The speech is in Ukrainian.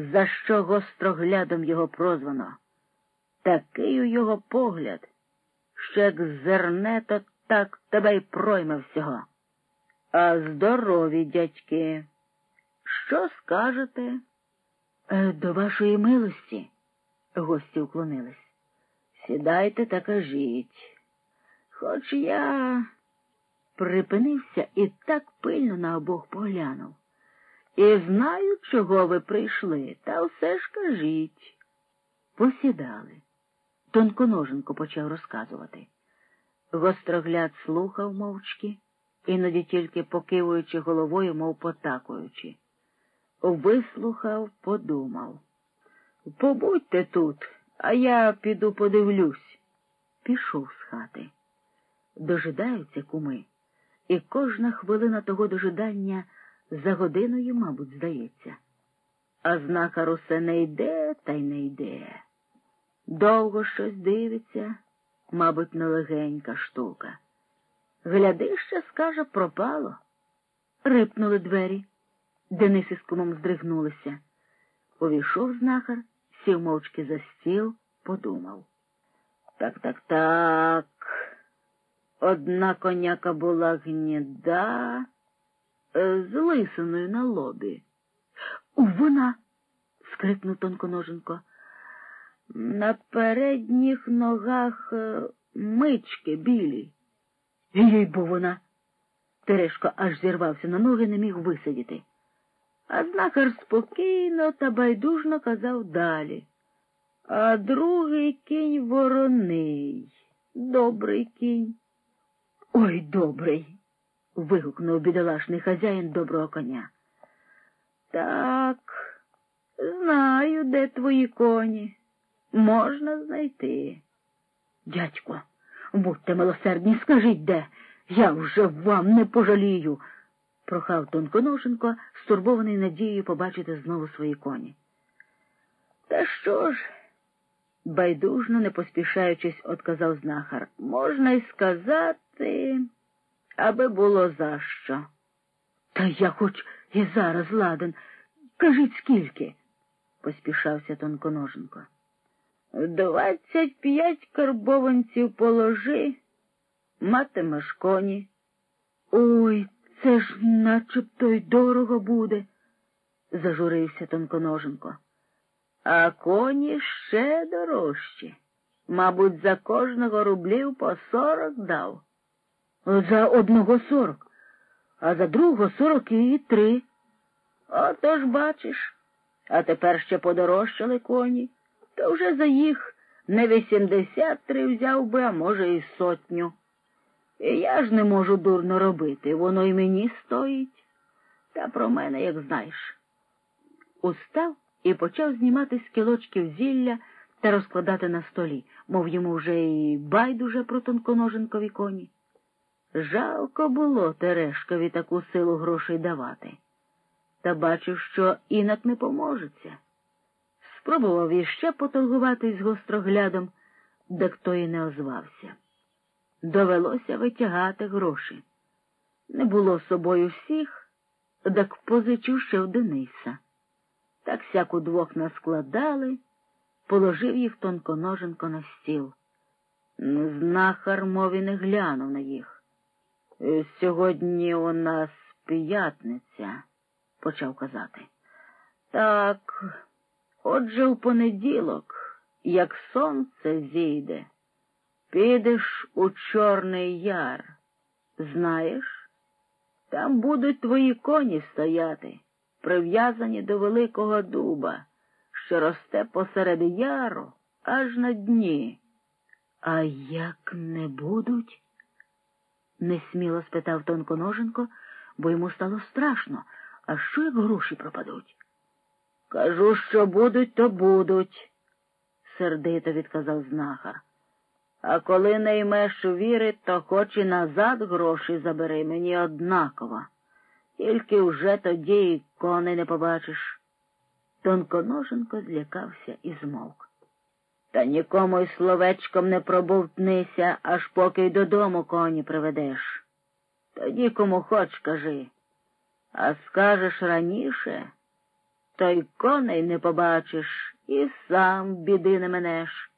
за що гостроглядом його прозвано. Такий у його погляд, що як зерне, то так тебе й пройме всього. А здорові, дядьки, що скажете? Е, до вашої милості, гості уклонились. Сідайте та кажіть. Хоч я припинився і так пильно на обох поглянув. І знаю, чого ви прийшли, та все ж кажіть. Посідали. Тонконоженко почав розказувати. Гострогляд слухав мовчки, іноді тільки покивуючи головою, мов потакуючи. Вислухав, подумав. Побудьте тут, а я піду подивлюсь. Пішов з хати. Дожидаються куми, і кожна хвилина того дожидання за годиною, мабуть, здається. А знахар усе не йде та й не йде. Довго щось дивиться, мабуть, нелегенька штука. Гляди, ще, скаже, пропало. Рипнули двері. Денис із кумом здригнулися. Увійшов знахар, сів мовчки за стіл, подумав. Так, так, так. Одна коняка була гніда з лисиною на лобі. Вона. скрикнув тонконоженко. На передніх ногах е, мички білі. Їй бо вона. Терешко аж зірвався на ноги, не міг висидіти. А знахар спокійно та байдужно казав далі. А другий кінь вороний. Добрий кінь. Ой, добрий. Вигукнув бідолашний хазяїн доброго коня. Так, знаю, де твої коні. Можна знайти. Дядько, будьте милосердні, скажіть де. Я вже вам не пожалію, прохав Тонконоженко, стурбований надією побачити знову свої коні. Та що ж? байдужно, не поспішаючись, отказав знахар. Можна й сказати, аби було за що. Та я хоч і зараз ладен. Кажіть, скільки? поспішався тонконоженко. Двадцять п'ять карбованців положи, матимеш коні. Ой, це ж начебто й дорого буде, зажурився тонконоженко. А коні ще дорожчі. Мабуть, за кожного рублів по сорок дав. За одного сорок, а за другого сорок і три. Отож бачиш, а тепер ще подорожчали коні, то вже за їх не вісімдесят три взяв би, а може, і сотню. І я ж не можу дурно робити, воно й мені стоїть. Та про мене, як знаєш. Устав і почав знімати з кілочків зілля та розкладати на столі, мов йому вже і байдуже про тонконоженкові коні. Жалко було Терешкові таку силу грошей давати. Та бачив, що інак не поможеться. Спробував іще поторгувати з гостроглядом, хто і не озвався. Довелося витягати гроші. Не було з собою всіх, так позичу ще в Дениса. Так сяк удвох наскладали, положив їх тонконоженко на стіл. Знахар мові не глянув на їх. «Е, сьогодні у нас п'ятниця, почав казати. Так, отже, у понеділок, як сонце зійде, підеш у Чорний Яр. Знаєш, там будуть твої коні стояти прив'язані до великого дуба, що росте посеред яру аж на дні. А як не будуть? Несміло спитав тонконоженко, бо йому стало страшно. А що як гроші пропадуть? Кажу, що будуть, то будуть, сердито відказав знахар. А коли не ймеш віри, то хоч і назад гроші забери мені однаково. Тільки вже тоді й коней не побачиш. Тонконоженко злякався і змовк. Та нікому й словечком не пробовтнися, аж поки й додому коні приведеш. Тоді кому хоч кажи. А скажеш раніше, то й коней не побачиш і сам біди не менеш.